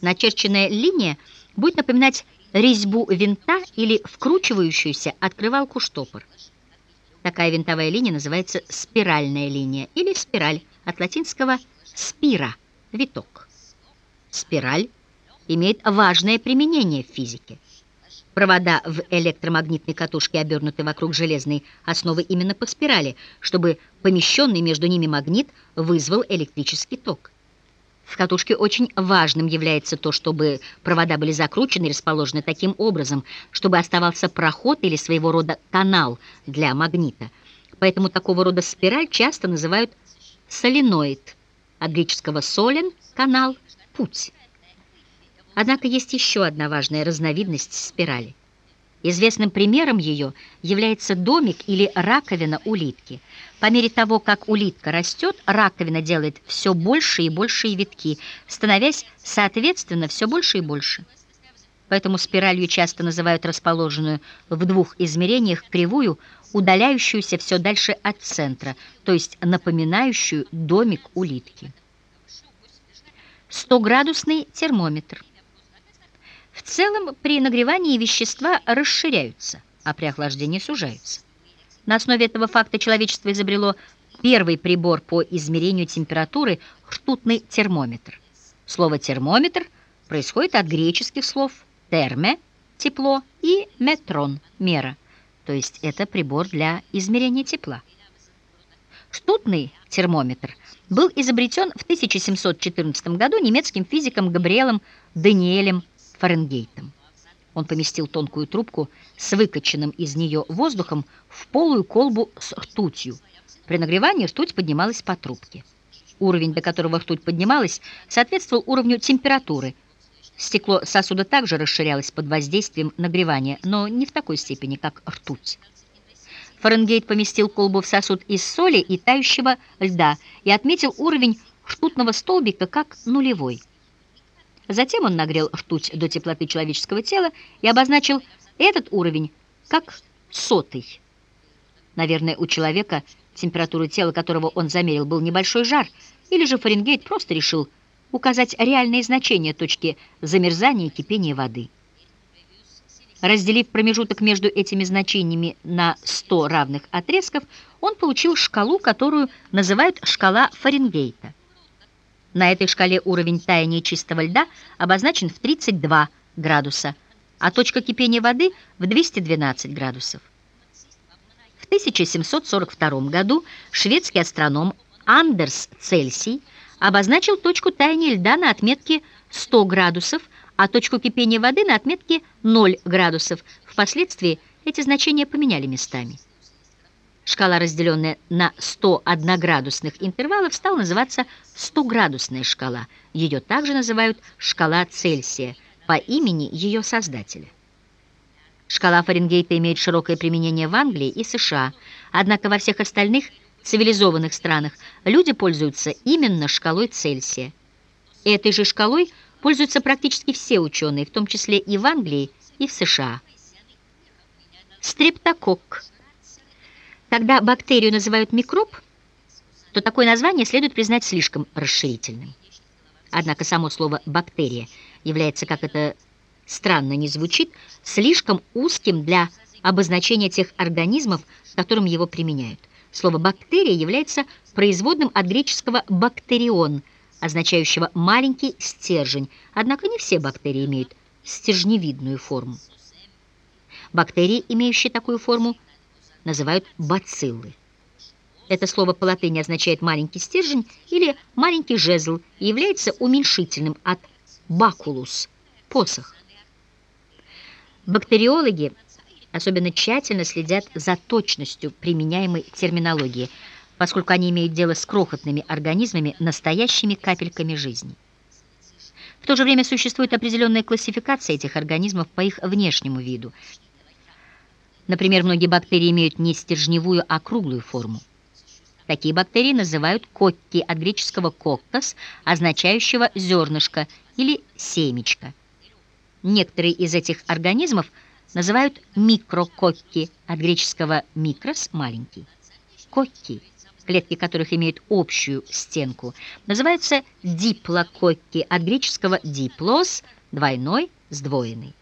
Начерченная линия будет напоминать резьбу винта или вкручивающуюся открывалку штопор. Такая винтовая линия называется спиральная линия или спираль от латинского «спира» — виток. Спираль имеет важное применение в физике. Провода в электромагнитной катушке обернуты вокруг железной основы именно по спирали, чтобы помещенный между ними магнит вызвал электрический ток. В катушке очень важным является то, чтобы провода были закручены и расположены таким образом, чтобы оставался проход или своего рода канал для магнита. Поэтому такого рода спираль часто называют соленоид, от греческого «солен» — канал, путь. Однако есть еще одна важная разновидность спирали. Известным примером ее является домик или раковина улитки. По мере того, как улитка растет, раковина делает все больше и большие витки, становясь, соответственно, все больше и больше. Поэтому спиралью часто называют расположенную в двух измерениях кривую, удаляющуюся все дальше от центра, то есть напоминающую домик улитки. 100-градусный термометр. В целом, при нагревании вещества расширяются, а при охлаждении сужаются. На основе этого факта человечество изобрело первый прибор по измерению температуры – ртутный термометр. Слово «термометр» происходит от греческих слов «терме» – тепло и «метрон» – мера, то есть это прибор для измерения тепла. Ртутный термометр был изобретен в 1714 году немецким физиком Габриэлем Даниэлем Фаренгейтом. Он поместил тонкую трубку с выкачанным из нее воздухом в полую колбу с ртутью. При нагревании ртуть поднималась по трубке. Уровень, до которого ртуть поднималась, соответствовал уровню температуры. Стекло сосуда также расширялось под воздействием нагревания, но не в такой степени, как ртуть. Фаренгейт поместил колбу в сосуд из соли и тающего льда и отметил уровень ртутного столбика как нулевой. Затем он нагрел ртуть до теплоты человеческого тела и обозначил этот уровень как сотый. Наверное, у человека, температуры тела которого он замерил, был небольшой жар, или же Фаренгейт просто решил указать реальные значения точки замерзания и кипения воды. Разделив промежуток между этими значениями на 100 равных отрезков, он получил шкалу, которую называют шкала Фаренгейта. На этой шкале уровень таяния чистого льда обозначен в 32 градуса, а точка кипения воды в 212 градусов. В 1742 году шведский астроном Андерс Цельсий обозначил точку таяния льда на отметке 100 градусов, а точку кипения воды на отметке 0 градусов. Впоследствии эти значения поменяли местами. Шкала, разделенная на 100 одноградусных интервалов, стала называться 100-градусная шкала. Ее также называют шкала Цельсия по имени ее создателя. Шкала Фаренгейта имеет широкое применение в Англии и США, однако во всех остальных цивилизованных странах люди пользуются именно шкалой Цельсия. Этой же шкалой пользуются практически все ученые, в том числе и в Англии, и в США. Стрептококк когда бактерию называют микроб, то такое название следует признать слишком расширительным. Однако само слово «бактерия» является, как это странно не звучит, слишком узким для обозначения тех организмов, которым его применяют. Слово «бактерия» является производным от греческого «бактерион», означающего «маленький стержень», однако не все бактерии имеют стержневидную форму. Бактерии, имеющие такую форму, называют бациллы. Это слово по латыни означает «маленький стержень» или «маленький жезл» и является уменьшительным от «бакулус» – «посох». Бактериологи особенно тщательно следят за точностью применяемой терминологии, поскольку они имеют дело с крохотными организмами, настоящими капельками жизни. В то же время существует определенная классификация этих организмов по их внешнему виду – Например, многие бактерии имеют не стержневую, а круглую форму. Такие бактерии называют кокки от греческого «коктос», означающего «зернышко» или «семечко». Некоторые из этих организмов называют микрококки от греческого «микрос» – «маленький». Кокки клетки которых имеют общую стенку, называются диплококки, от греческого «диплос» – двойной, сдвоенный.